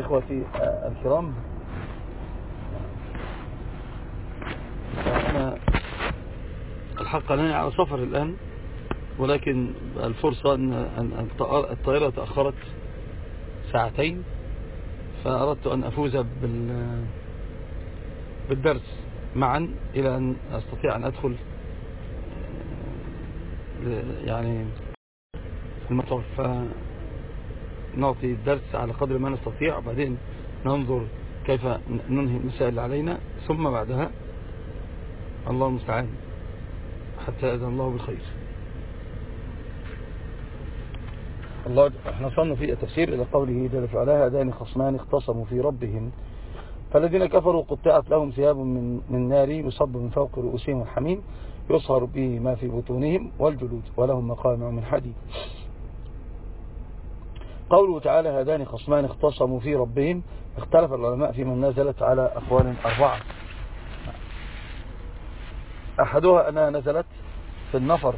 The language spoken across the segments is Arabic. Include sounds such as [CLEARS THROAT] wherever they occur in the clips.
إخوتي الكرام. أنا الحق أنني على سفر الآن ولكن الفرصة أن الطائرة تأخرت ساعتين فأردت أن أفوز بالدرس معا إلى أن أستطيع أن أدخل يعني المطار. فنعطي الدرس على قدر ما نستطيع وبعدين ننظر كيف ننهي المسائل اللي علينا. ثم بعدها الله المستعان حتى يأذن الله بالخير. الله إحنا وصلنا في التفسير إلى قوله جل في علاه هذان خصمان اختصموا في ربهم. فالذين كفروا قطعت لهم ثياب من, من نار يصب من فوق رؤوسهم الحميم يصهر به ما في بطونهم والجلود ولهم مقامع من حديد. قوله تعالى هذان خصمان اختصموا في ربهم. اختلف العلماء في من نزلت على أقوال أربعة. أحدها أنها نزلت في النفر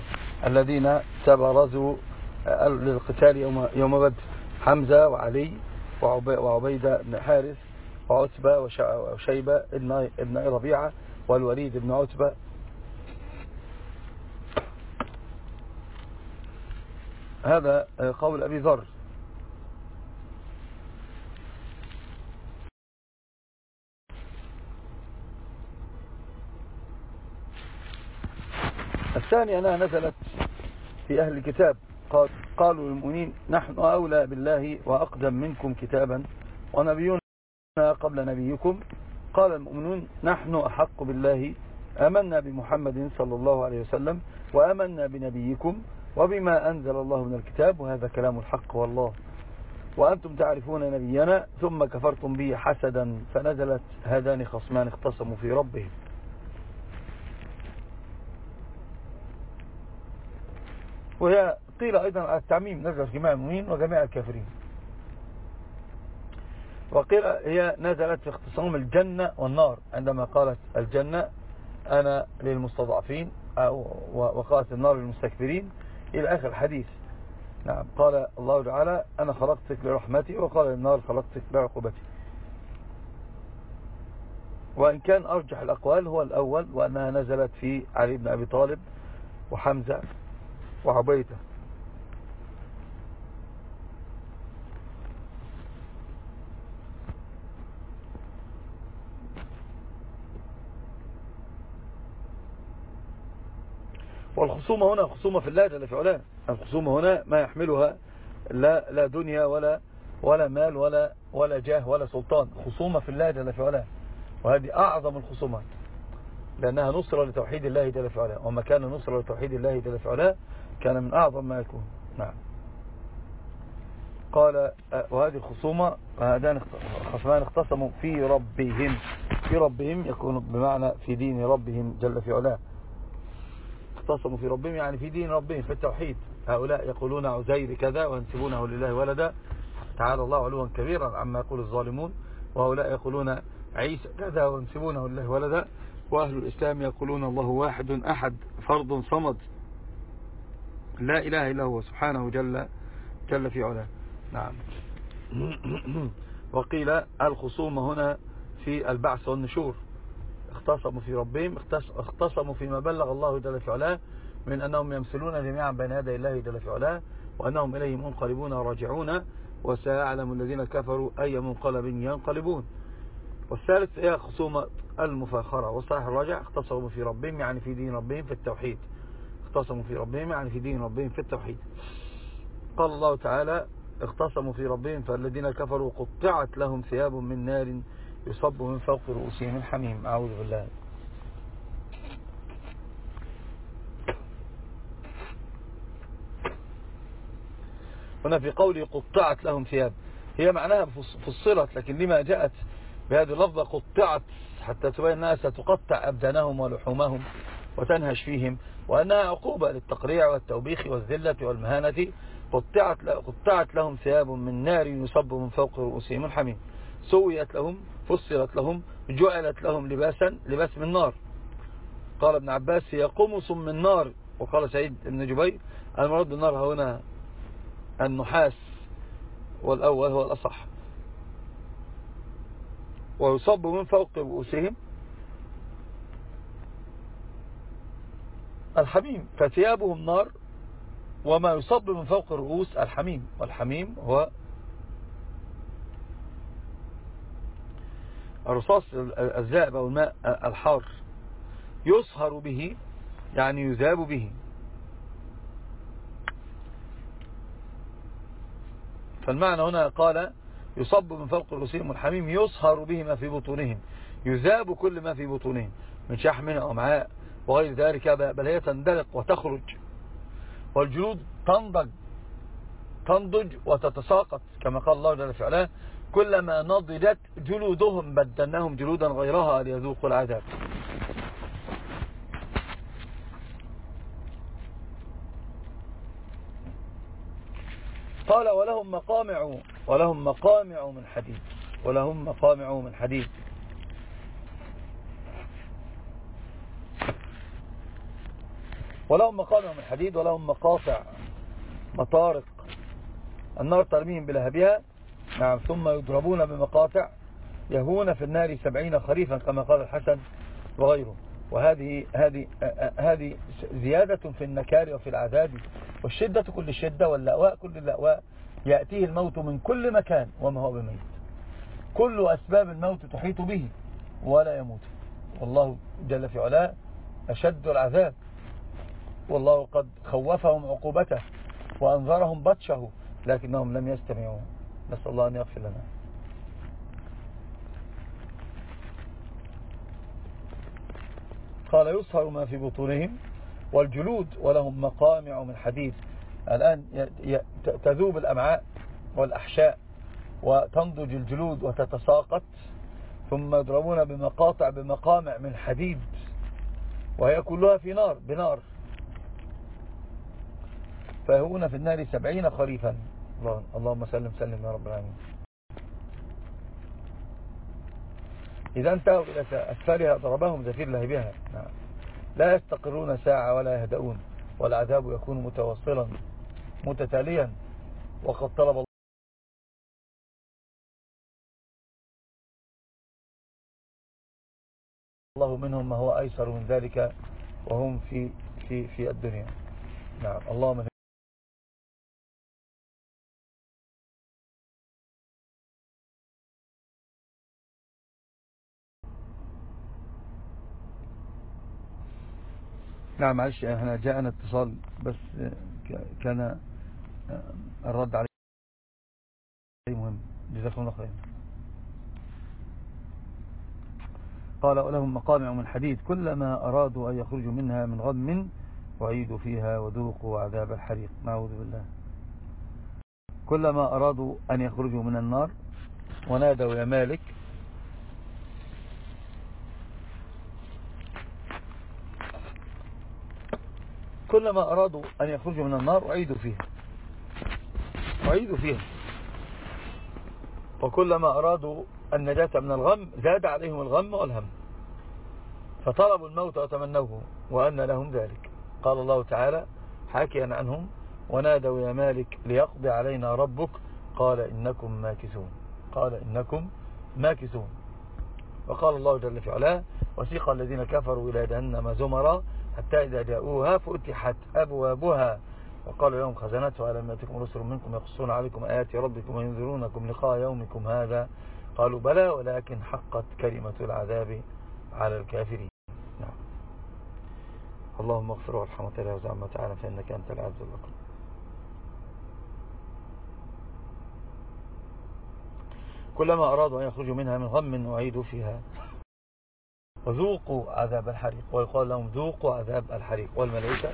الذين تبرزوا للقتال يوم, يوم بدر. حمزة وعلي وعبيدة بن حارث وعتبة وشيبة ابن ربيعة والوليد بن عتبة. هذا قول أبي ذر. الثاني أنها نزلت في أهل الكتاب. قالوا للمؤمنين نحن أولى بالله وأقدم منكم كتابا ونبينا قبل نبيكم. قال المؤمنون نحن أحق بالله أمنا بمحمد صلى الله عليه وسلم وأمنا بنبيكم وبما أنزل الله من الكتاب وهذا كلام الحق والله. وأنتم تعرفون نبينا ثم كفرتم به حسدا فنزلت هذان خصمان اختصموا في ربهم. وهي قيل أيضا التعميم نزل في جميع المؤمنين وجميع الكافرين. وقيل هي نزلت في اختصام الجنة والنار عندما قالت الجنة أنا للمستضعفين وقالت النار للمستكبرين. إلى آخر الحديث. نعم قال الله تعالى أنا خلقتك لرحمتي وقال النار خلقتك لعقوبتي. وإن كان أرجح الأقوال هو الأول وأنها نزلت في علي بن أبي طالب وحمزة. وعبيدة والخصومة هنا خصومة في الله جل في علاه. الخصومة هنا ما يحملها لا, لا دنيا ولا ولا مال ولا ولا جاه ولا سلطان. خصومة في الله جل في علاه. وهذه أعظم الخصومات. لأنها نصرة لتوحيد الله جل في علاه. وما كان نصرة لتوحيد الله جل في علاه كان من أعظم ما يكون. نعم. قال وهذه الخصومة هذان خصمان اختصموا في ربهم. في ربهم يكون بمعنى في دين ربهم جل في علاه. اختصموا في ربهم يعني في دين ربهم في التوحيد. هؤلاء يقولون عزير كذا وينسبونه لله ولدا. تعالى الله علوا كبيرا عما يقول الظالمون. وهؤلاء يقولون عيسى كذا وينسبونه لله ولدا. وأهل الإسلام يقولون الله واحد أحد فرض صمد. لا إله إلا هو سبحانه جل جل في علاه. نعم. وقيل الخصوم هنا في البعث والنشور. اختصموا في ربهم اختصموا فيما بلغ الله جل في علاه من أنهم يمثلون جميعا بين يدي الله جل في علاه وأنهم إليه منقلبون وراجعون. وسيعلم الذين كفروا أي منقلب ينقلبون. والثالث هي خصومة المفاخرة. والصحيح الراجع اختصموا في ربهم يعني في دين ربهم في التوحيد. اختصموا في ربهم يعني في دين ربهم في التوحيد. قال الله تعالى اختصموا في ربهم فالذين كفروا قطعت لهم ثياب من نار يصب من فوق رؤوسهم الحميم. أعوذ بالله. هنا في قوله قطعت لهم ثياب. هي معناها فصلت لكن لما جاءت بهذه اللفظة قطعت حتى تبين أنها ستقطع أبدانهم ولحومهم وتنهش فيهم. وأنها عقوبة للتقريع والتوبيخ والذلة والمهانة. قطعت, قطعت لهم ثياب من نار يصب من فوق رؤوسهم الحميم سويت لهم فصلت لهم جعلت لهم لباسا لباس من نار. قال ابن عباس هي قمص من نار. وقال سعيد بن جبير المراد بالنار هنا النحاس والأول هو الأصح. ويصب من فوق رؤوسهم الحميم فثيابهم نار وما يصب من فوق الرؤوس الحميم. والحميم هو الرصاص الزائب أو الماء الحار. يصهر به يعني يذاب به. فالمعنى هنا قال يصب من فوق رؤوسهم الحميم يصهر به ما في بطونهم. يذاب كل ما في بطونهم من شحم ومعاء وغير ذلك بل هي تندلق وتخرج. والجلود تنضج تنضج وتتساقط كما قال الله جل في علاه كلما نضجت جلودهم بدلناهم جلودا غيرها ليذوقوا العذاب. قال ولهم مقامع ولهم مقامع من حديد ولهم مقامع من حديد. ولهم مقامع من حديد ولهم مقاطع مطارق. النار ترميهم بلهبها. نعم ثم يضربون بمقاطع يهون في النار سبعين خريفا كما قال الحسن وغيره. وهذه هذه هذه زيادة في النكار وفي العذاب. والشدة كل الشدة واللأواء كل اللأواء يأتيه الموت من كل مكان وما هو بميت. كل أسباب الموت تحيط به ولا يموت. والله جل في علاه أشد العذاب. والله قد خوفهم عقوبته وأنذرهم بطشه لكنهم لم يستمعوا. نسأل الله أن يغفر لنا. قال يصهر ما في بطونهم والجلود ولهم مقامع من حديد. الآن تذوب الأمعاء والأحشاء وتنضج الجلود وتتساقط ثم يضربون بمقاطع بمقامع من حديد وهي كلها في نار بنار. فيهون في النار سبعين خريفا اللهم سلم سلم يا رب العالمين. إذا انتهوا إلى أسفلها ضربهم زفير لهبها نعم. لا يستقرون ساعة ولا يهدؤون والعذاب يكون متوصلا متتاليا. وقد طلب الله منهم ما هو أيسر من ذلك وهم في في في الدنيا. نعم. اللهم نعم معلش إحنا جاءنا اتصال بس كان الرد عليه مهم. جزاكم الله خير. قال ولهم مقامع من حديد كلما أرادوا أن يخرجوا منها من غم وعيدوا فيها وذوقوا عذاب الحريق. نعوذ بالله. كلما أرادوا أن يخرجوا من النار ونادوا يا مالك كلما أرادوا أن يخرجوا من النار أعيدوا فيها. أعيدوا فيها. وكلما أرادوا النجاة من الغم زاد عليهم الغم والهم. فطلبوا الموت وتمنوه وأن لهم ذلك. قال الله تعالى حاكيا عنهم ونادوا يا مالك ليقضي علينا ربك. قال إنكم ماكثون. قال إنكم ماكثون. وقال الله جل في علاه وسيق الذين كفروا إلى جهنم زمرا حتى إذا جاءوها فتحت أبوابها وقالوا يوم خزنته ألم يأتكم رسل منكم يقصون عليكم آيات ربكم وينذرونكم لقاء يومكم هذا؟ قالوا بلى ولكن حقت كلمة العذاب على الكافرين. نعم. اللهم اغفر وارحمه الله وزعمه تعالى فإنك أنت العز الأكرم كلما أرادوا أن يخرجوا منها من غم وعيدوا فيها. وذوقوا عذاب الحريق. ويقال لهم ذوقوا عذاب الحريق. والملائكة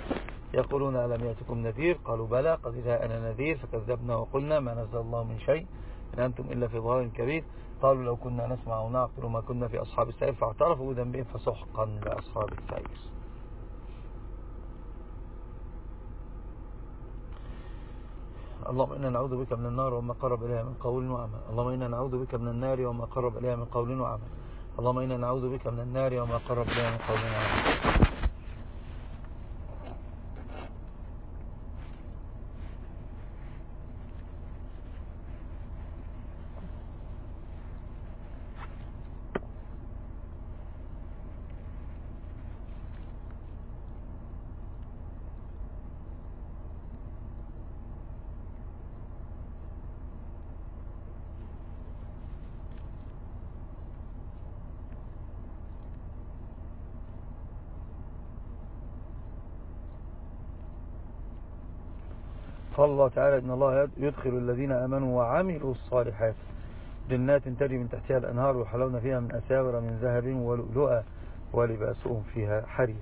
يقولون ألم يأتكم نذير؟ قالوا بلى. قد جاءنا نذير فكذبنا وقلنا ما نزل الله من شيء. إن أنتم إلا في ظهر كبير. قالوا لو كنا نسمع ونعقل ما كنا في أصحاب السعير فاعترفوا بذنبهم فسحقا لأصحاب السعير. اللهم إنا نعوذ بك من النار وما قرب إليها من قول وعمل. اللهم إنا نعوذ بك من النار وما قرب إليها من قول وعمل. اللهم إنا نعوذ بك من النار وما قرب إليها من قول قال الله تعالى إن الله يدخل الذين أمنوا وعملوا الصالحات جنات تجري من تحتها الأنهار وحلون فيها من أساور من ذهب ولؤلؤا ولباسهم فيها حرير.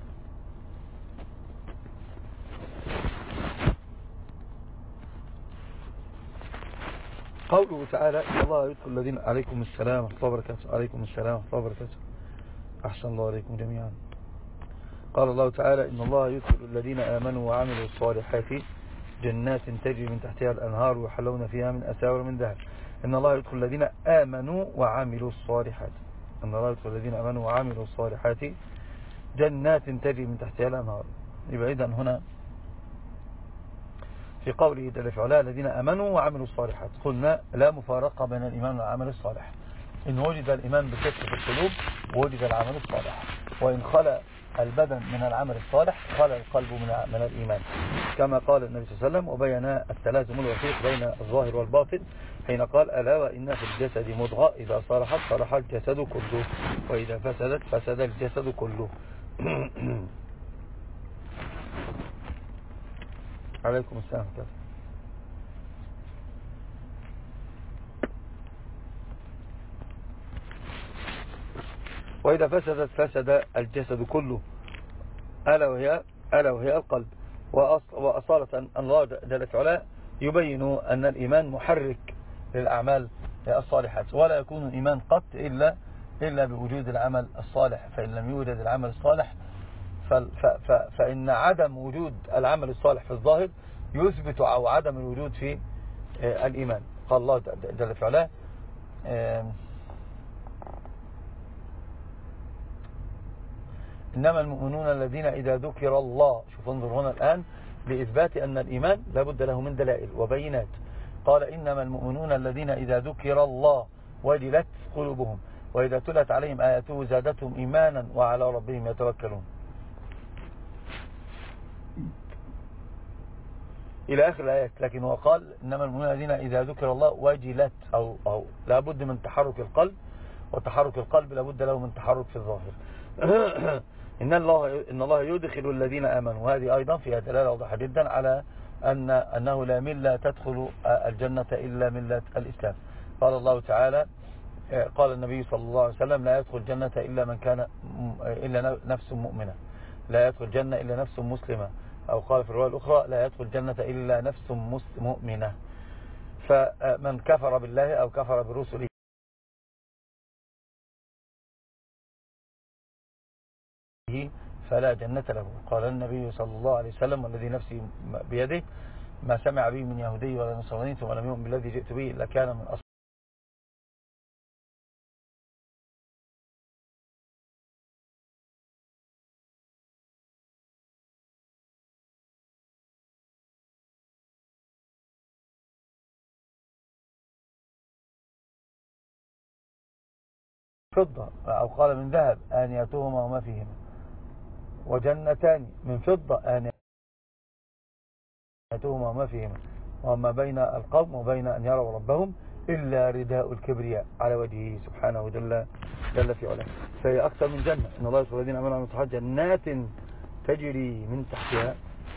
قوله تعالى إن الله يدخل الذين عليكم السلام ورحمة الله وبركاته. عليكم السلام ورحمة الله وبركاته. أحسن الله عليكم جميعا. قال الله تعالى إن الله يدخل الذين آمنوا وعملوا الصالحات جنات تجري من تحتها الأنهار ويحلون فيها من أساور من ذهب. إن الله يدخل الذين آمنوا وعملوا الصالحات. إن الله يدخل الذين آمنوا وعملوا الصالحات جنات تجري من تحتها الأنهار. يبقى إذن هنا في قوله جل في الذين أمنوا وعملوا الصالحات. قلنا لا مفارقة بين الإيمان والعمل الصالح. إن وجد الإيمان في القلوب وجد العمل الصالح. وإن خلى البدن من العمل الصالح خلى القلب من من الإيمان. كما قال النبي صلى الله عليه وسلم وبين التلازم الوثيق بين الظاهر والباطن حين قال ألا وإن في الجسد مضغة إذا صلحت صلح الجسد كله وإذا فسدت فسد الجسد كله. [CLEARS THROAT] عليكم السلام كيف وإذا فسدت فسد الجسد كله ألا وهي, ألا وهي القلب. وأصالة الله جل وعلا يبين أن الإيمان محرك للأعمال الصالحات ولا يكون الإيمان قط إلا إلا بوجود العمل الصالح. فإن لم يوجد العمل الصالح فإن عدم وجود العمل الصالح في الظاهر يثبت أو عدم الوجود في آه، الإيمان. قال الله جل وعلا إنما المؤمنون الذين إذا ذكر الله شوف انظر هنا الآن لإثبات أن الإيمان لابد له من دلائل وبينات. قال إنما المؤمنون الذين إذا ذكر الله وجلت قلوبهم وإذا تلت عليهم آياته زادتهم إيمانا وعلى ربهم يتوكلون. إلى آخر الآيات لكن هو قال إنما المؤمنون الذين إذا ذكر الله وجلت أو, أو لابد من تحرك القلب وتحرك القلب لابد له من تحرك في الظاهر. [CLEARS THROAT] إن الله, إن الله يدخل الذين آمنوا. وهذه أيضا فيها دلالة واضحة جدا على أن أنه لا ملة تدخل الجنة إلا ملة الإسلام. قال الله تعالى قال النبي صلى الله عليه وسلم لا يدخل الجنة إلا من كان إلا نفس مؤمنة. لا يدخل الجنة إلا نفس مسلمة. أو قال في الرواية الأخرى لا يدخل الجنة إلا نفس مؤمنة. فمن كفر بالله أو كفر برسله فلا جنة له. قال النبي صلى الله عليه وسلم والذي نفسي بيده ما سمع به من يهودي ولا نصراني ثم لم يؤمن بالذي جئت به لكان من أصل فضة. أو قال من ذهب آنيتهما وما فيهما. وجنتان من فضة آنيتهما. وما فيهما؟ وما بين القوم وبين أن يروا ربهم إلا رداء الكبرياء على وجهه سبحانه جل, جل في علاه. فهي أكثر من جنة. إن الله سبحانه الذين أمنوا عن جنات تجري من تحتها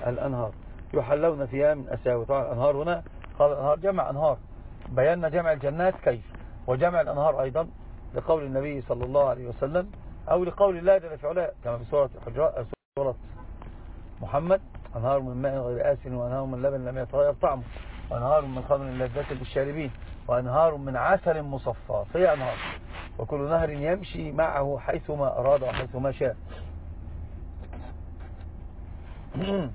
الأنهار. يحلون فيها من أساوي طبعا الأنهار هنا قال الأنهار جمع أنهار. بينا جمع الجنات كيف؟ وجمع الأنهار أيضا لقول النبي صلى الله عليه وسلم أو لقول الله جل في علاه. كما في سورة الحجراء سورة محمد. أنهار من ماء غير آسن وأنهار من لبن لم يتغير طعمه. وأنهار من خمر لذة للشاربين. وأنهار من عسل مصفى. في أنهار. وكل نهر يمشي معه حيثما أراد وحيثما شاء. [COUGHS]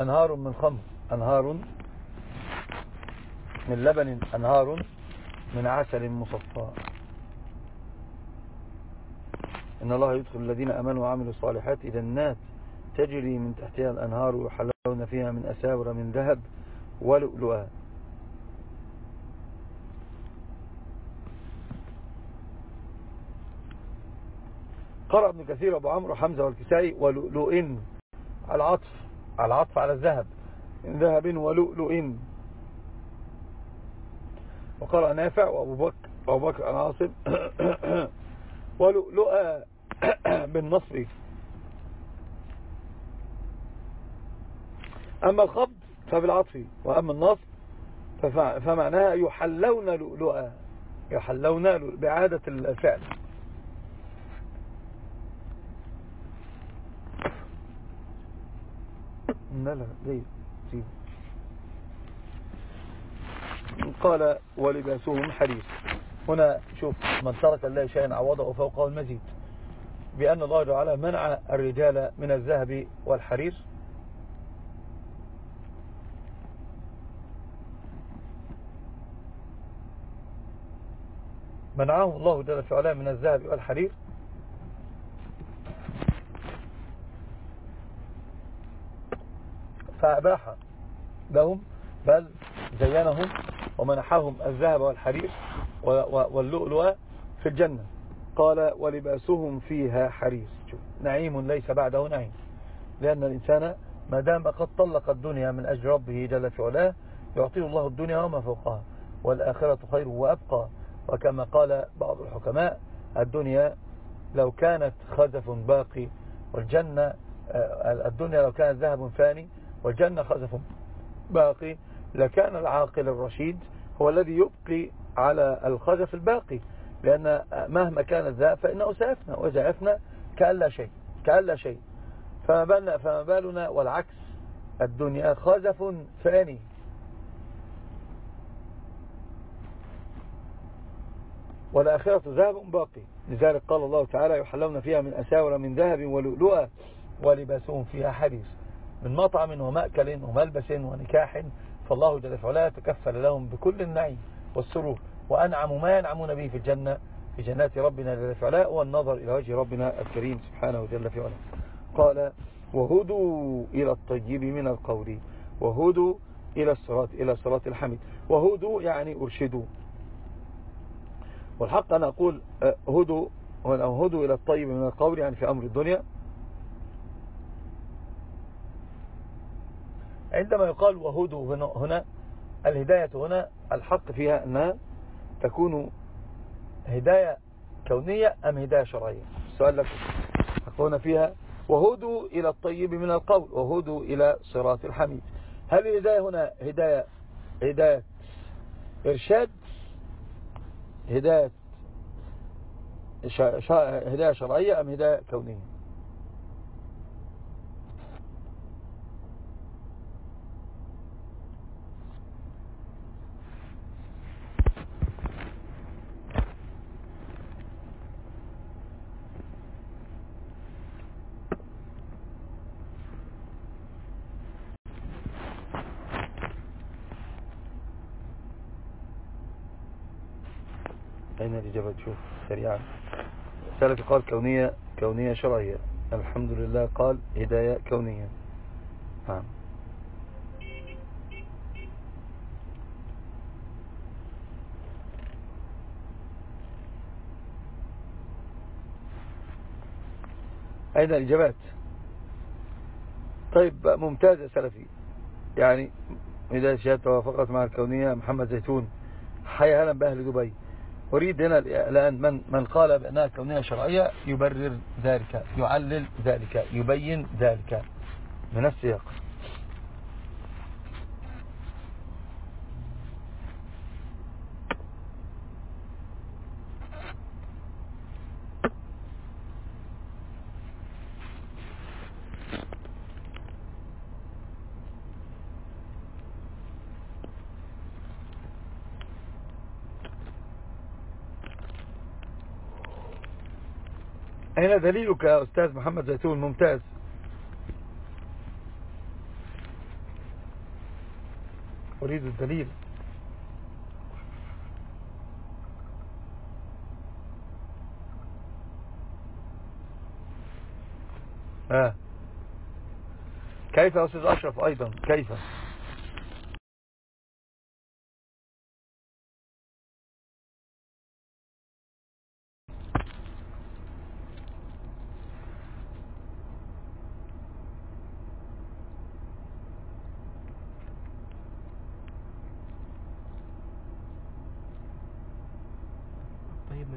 أنهار من خمر. أنهار من لبن أنهار من عسل مصفى. إن الله يدخل الذين أمنوا وعملوا الصالحات إلى الناس تجري من تحتها الأنهار ويحلون فيها من أساور من ذهب ولؤلؤا. قرأ ابن كثير أبو عمرو حمزة والكسائي ولؤلؤ العطف العطف على الذهب. من ذهب ولؤلؤ وقرأ نافع وأبو بكر, وأبو بكر عاصم [COUGHS] ولؤلؤا [COUGHS] بالنصب أما الخفض فبالعطف وأما النصب فمعناها يحلون لؤلؤا يحلون بعادة الفعل. [COUGHS] لا لا جيد جيد قال ولباسهم حريص هنا شوف من ترك الله شيئا عوضه فوقه المزيد. بأن الله تعالى منع الرجال من الذهب والحرير. منعهم الله جل في علاه من الذهب والحرير. فأباح لهم بل زينهم ومنحهم الذهب والحرير واللؤلؤ في الجنة. قال ولباسهم فيها حرير. نعيم ليس بعده نعيم. لأن الإنسان ما دام قد طلق الدنيا من أجل ربه جل في علاه يعطيه الله الدنيا وما فوقها والآخرة خير وأبقى. وكما قال بعض الحكماء الدنيا لو كانت خزف باقي والجنة آه، الدنيا لو كانت ذهب فاني والجنة خزف باقي. لكان العاقل الرشيد هو الذي يبقي على الخزف الباقي. لأن مهما كان الذهب فإنه سيفنى وزعفنا كأن لا شيء كأن لا شيء. فما بالنا, فما بالنا والعكس الدنيا خزف فاني. والآخرة ذهب باقي. لذلك قال الله تعالى يحلون فيها من أساور من ذهب ولؤلؤة ولباسهم فيها حديث من مطعم ومأكل وملبس ونكاح فالله جل وعلا تكفل لهم بكل النعيم والسرور. وأنعم ما ينعمون به في الجنة في جنات ربنا جل وعلا والنظر إلى وجه ربنا الكريم سبحانه جل وعلا. قال وهدوا إلى الطيب من القول وهدوا إلى الصراط إلى صراط الحميد. وهدوا يعني أرشدوا. والحق أنا أقول أه، هدوا هدوا إلى الطيب من القول يعني في أمر الدنيا. عندما يقال وهدوا هنا الهداية هنا الحق فيها أنها تكون هداية كونية أم هداية شرعية؟ السؤال لكم هنا فيها وهدوا إلى الطيب من القول وهدوا إلى صراط الحميد. هل الهداية هنا هداية هداية إرشاد؟ هداية هداية شرعية أم هداية كونية؟ أين الإجابة؟ تشوف سريعا. الثالث قال كونية كونية شرعية. الحمد لله قال هداية كونية. نعم. أين الإجابات؟ طيب ممتاز يا سلفي. يعني إذا شهدت توافقت مع الكونية محمد زيتون حي هلا بأهل دبي. أريد هنا الآن من, من قال بأنها كونية شرعية يبرر ذلك يعلل ذلك يبين ذلك. من السياق هنا دليلك يا أستاذ محمد زيتون ممتاز. أريد الدليل. آه. كيف يا أستاذ أشرف أيضا؟ كيف؟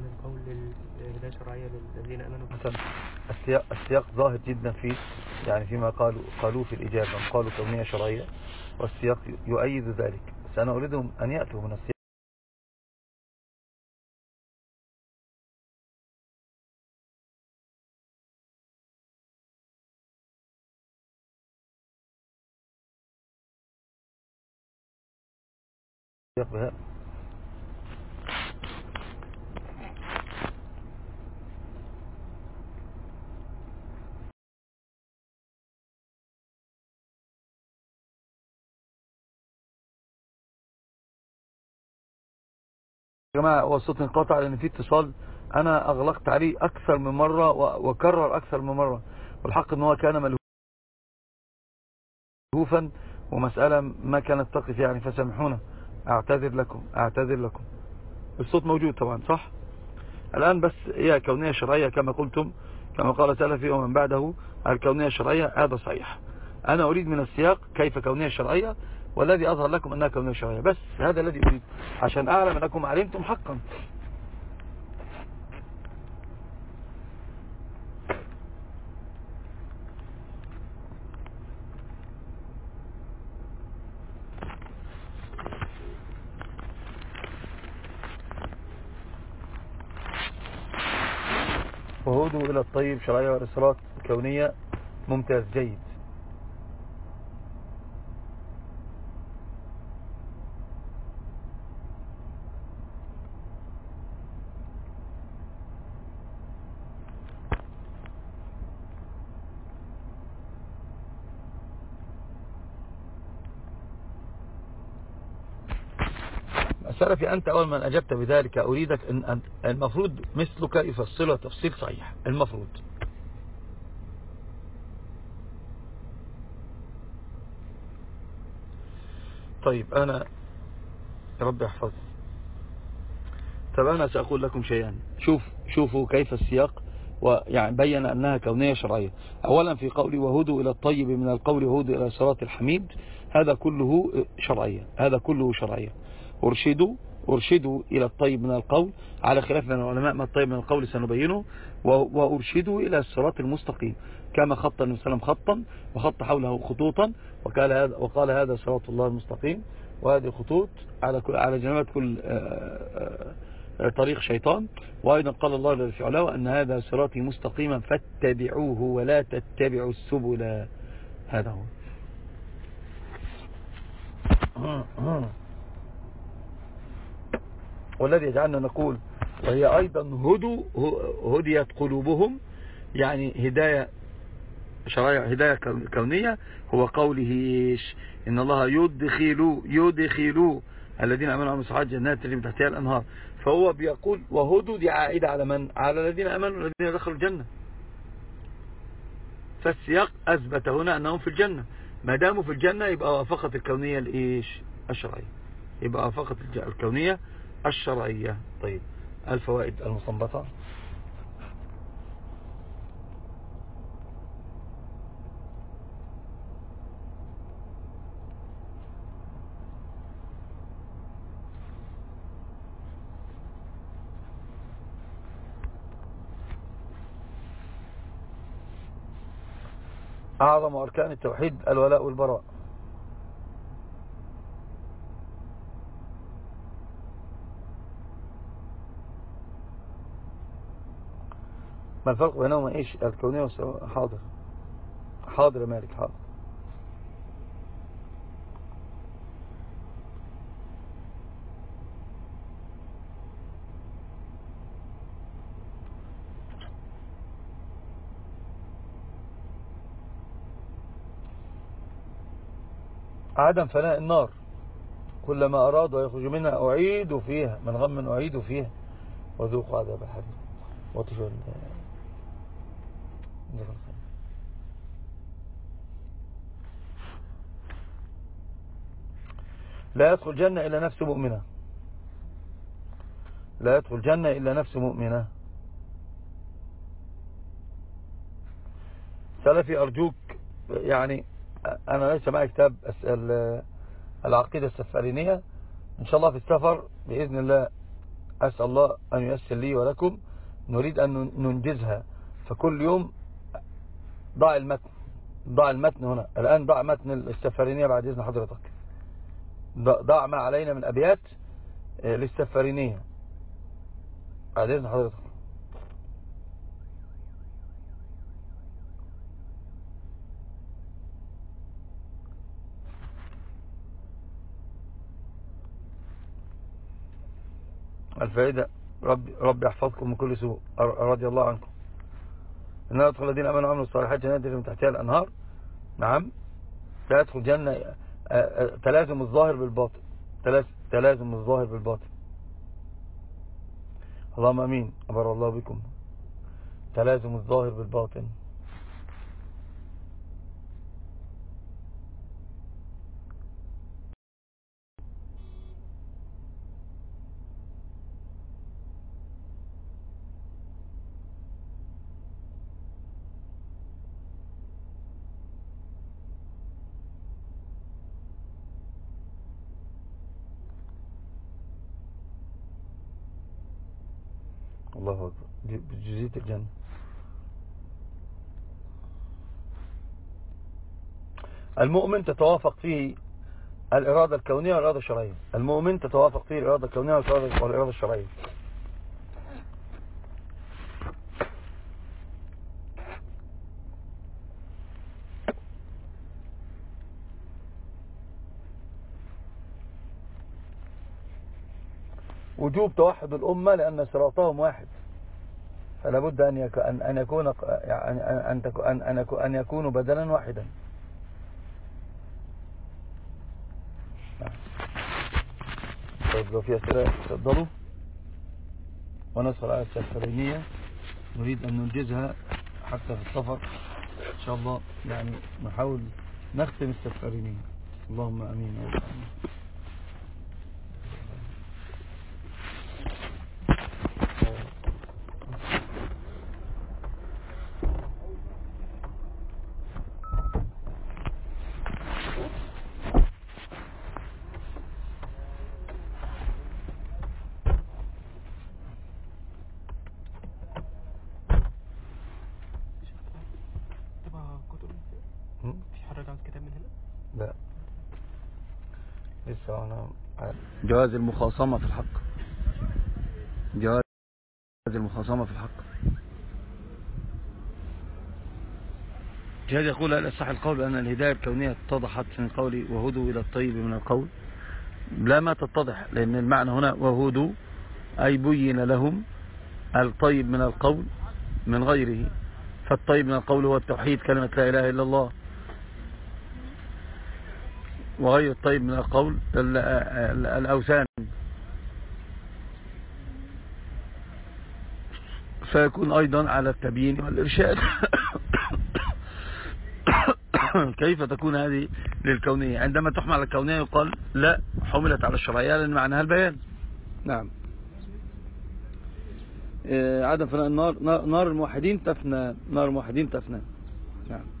القول للهداية الشرعية للذين آمنوا. السياق, السياق ظاهر جدا في يعني فيما قالوا قالوا في الإجابة قالوا كونية شرعية والسياق يؤيد ذلك. سأنا أريدهم أن يأتوا من السياق. بها يا جماعة هو الصوت انقطع لأن في اتصال أنا أغلقت عليه أكثر من مرة وكرر أكثر من مرة. والحق إن هو كان ملهوفا ومسألة ما كانت تقف يعني فسامحونا. أعتذر لكم أعتذر لكم. الصوت موجود طبعا صح؟ الآن بس هي كونية شرعية كما قلتم كما قال سلفي ومن بعده الكونية الشرعية هذا صحيح. أنا أريد من السياق كيف كونية شرعية؟ والذي أظهر لكم أنها كونية شرعية بس هذا الذي أريد عشان أعلم أنكم علمتم حقا. وهودوا إلى الطيب شرعية ورسالات كونية. ممتاز جيد. سلفي أنت أول من أجبت بذلك. أريدك أن المفروض مثلك يفصله تفصيل صحيح. المفروض. طيب أنا ربي يحفظ طب أنا سأقول لكم شيئا. شوف شوفوا كيف السياق ويعني بين أنها كونية شرعية. أولا في قولي وهدوا إلى الطيب من القول وهدوا إلى صراط الحميد. هذا كله شرعية. هذا كله شرعية. أرشدوا أرشدوا إلى الطيب من القول على خلاف من العلماء ما الطيب من القول سنبينه وأرشدوا إلى الصراط المستقيم. كما خط النبي صلى الله عليه وسلم خطا وخط حوله خطوطا وقال هذا, وقال هذا صراط الله المستقيم. وهذه خطوط على على جنبات كل آه، آه، طريق شيطان. وأيضا قال الله في علاه أن هذا صراطي مستقيما فاتبعوه ولا تتبعوا السبل. هذا هو. والذي يجعلنا نقول وهي أيضا هدوا هديت قلوبهم يعني هداية شرائع هداية كونية هو قوله إن الله يدخلوا يدخلوا الذين أمنوا عن الصحات جنات من تحتها الأنهار. فهو بيقول وهدوا دي عائدة على من؟ على الذين أمنوا الذين دخلوا الجنة. فالسياق أثبت هنا أنهم في الجنة. ما داموا في الجنة يبقى وافقت الكونية الإيش؟ الشرعية. يبقى وافقت الكونية الشرعية. طيب الفوائد المستنبطة؟ أعظم أركان التوحيد الولاء والبراء. ما الفرق بينهما إيش الكونية والسماء حاضر. حاضر يا مالك حاضر. عدم فناء النار. كلما أراد يخرج منها أعيد فيها من غم أعيد فيها. وذوق عذاب الحريق. وطفل لا يدخل جنة إلا نفس مؤمنة. لا يدخل جنة إلا نفس مؤمنة. سلفي أرجوك يعني أنا ليس معي كتاب العقيدة السفارينية. إن شاء الله في السفر بإذن الله أسأل الله أن ييسر لي ولكم. نريد أن ننجزها. فكل يوم ضع المتن. ضع المتن هنا. الآن ضع متن السفرينية بعد إذن حضرتك. ضع ما علينا من أبيات للسفرينية بعد إذن حضرتك. الفائدة رب, رب يحفظكم من كل سوء. رضي الله عنكم. إن أدخل الذين أمنوا وعملوا الصالحات جنات من تحتها الأنهار. نعم. لا يدخل جنة تلازم الظاهر بالباطن. تلازم الظاهر بالباطن. اللهم أمين. أبر الله بكم. تلازم الظاهر بالباطن. الله أكبر. بجزية الجنة. المؤمن تتوافق فيه الإرادة الكونية والإرادة الشرعية. المؤمن تتوافق فيه الإرادة الكونية والإرادة الشرعية. وجوب توحد الأمة لأن صراطهم واحد. فلا بد أن يكون أن يكون يعني أن أن يكونوا بدلا واحدا. طيب لو في أسئلة تفضلوا. وندخل على السفرينية نريد أن ننجزها حتى في السفر. إن شاء الله يعني نحاول نختم السفرينية اللهم أمين يا رب لا لسه أنا جواز المخاصمة في الحق. جواز المخاصمة في الحق. جهاد يقول هل صح القول بأن الهداية الكونية اتضحت من قولي وهدوا إلى الطيب من القول. لا ما تتضح لأن المعنى هنا وهدوا أي بين لهم الطيب من القول من غيره. فالطيب من القول هو التوحيد كلمة لا إله إلا الله. وغير الطيب من القول الأوثان. فيكون أيضا على التبيين والإرشاد. [COUGHS] كيف تكون هذه للكونية؟ عندما تحمل على الكونية يقال لا حملت على الشرعية لأن معناها البيان. نعم. عدم فناء النار نار الموحدين تفنى نار الموحدين تفنى. نعم.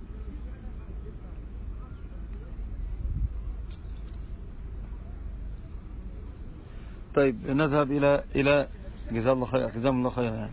طيب نذهب إلى إلى جزاه الله خير جزاهم الله خيرا يعني.